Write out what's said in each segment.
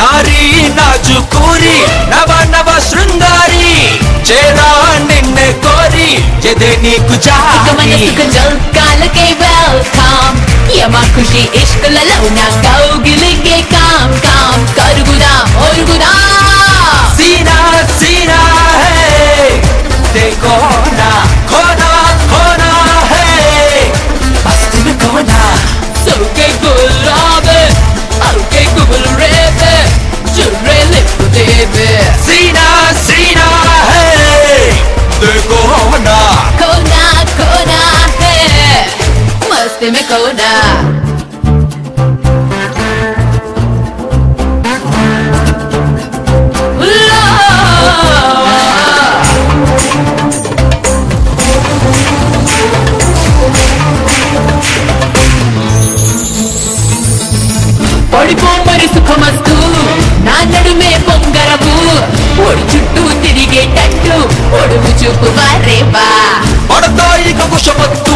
నారీ నాజుకూరి నవ నవ శృంగారి చేరా నిన్నే కోరి ఎదే నీకు ఇక జారి మనసుకు జల్ వెల్కమ్ యమా ఖుషి ఇష్కలలో నా కౌగిలిగే కామ్ కామ్ కరుగుదాం ఒరుగుదాం they make oda. పడిపో మరి సుఖమస్తు నా నడుమే పొంగరవు పొడి చుట్టూ తిరిగేటట్టు ఒడుగు చూపు వారేవా పడతాయి కగుషమత్తు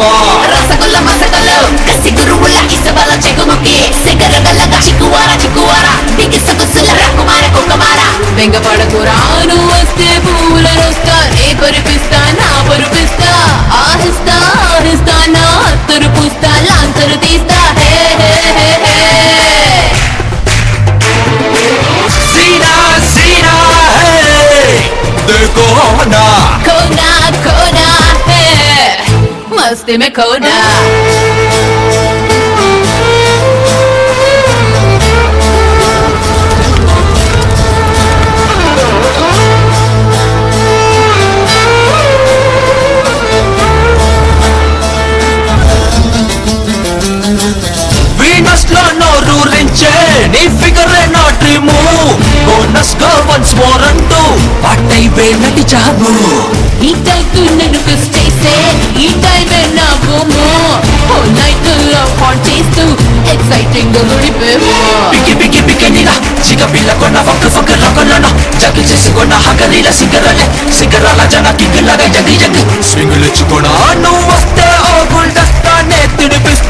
వస్తావా రసగుల్ల మసగలు కసి గురువుల ఇసబల చెగుముకి సిగర గల్లగా చిక్కువార చిక్కువార బిగిస గుస్సుల రకుమార కుక్కమార వెంగపడకురాను వస్తే పూల రొస్తా నే పరిపిస్తా నా పరుపిస్తా. ఆహిస్తా ఆహిస్తా నా అత్తరు పుస్తా లాంతరు తీస్తా. కలిస్తే మే కౌనా Let's go once more and two. What I will not be exciting గుడిపేమో పికి పికి పికినిలా చిగ పిల్ల కొన్న ఫక్ ఫక్ రకొన్న జగి చేసుకున్న హగలీల సిగరలే. సిగరాల జన కింగిలాగా జగి జగి స్వింగులు ఇచ్చుకున్నా నువ్వు వస్తే ఓ గుల్డస్తానే తినిపిస్తా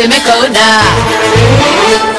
make me go down.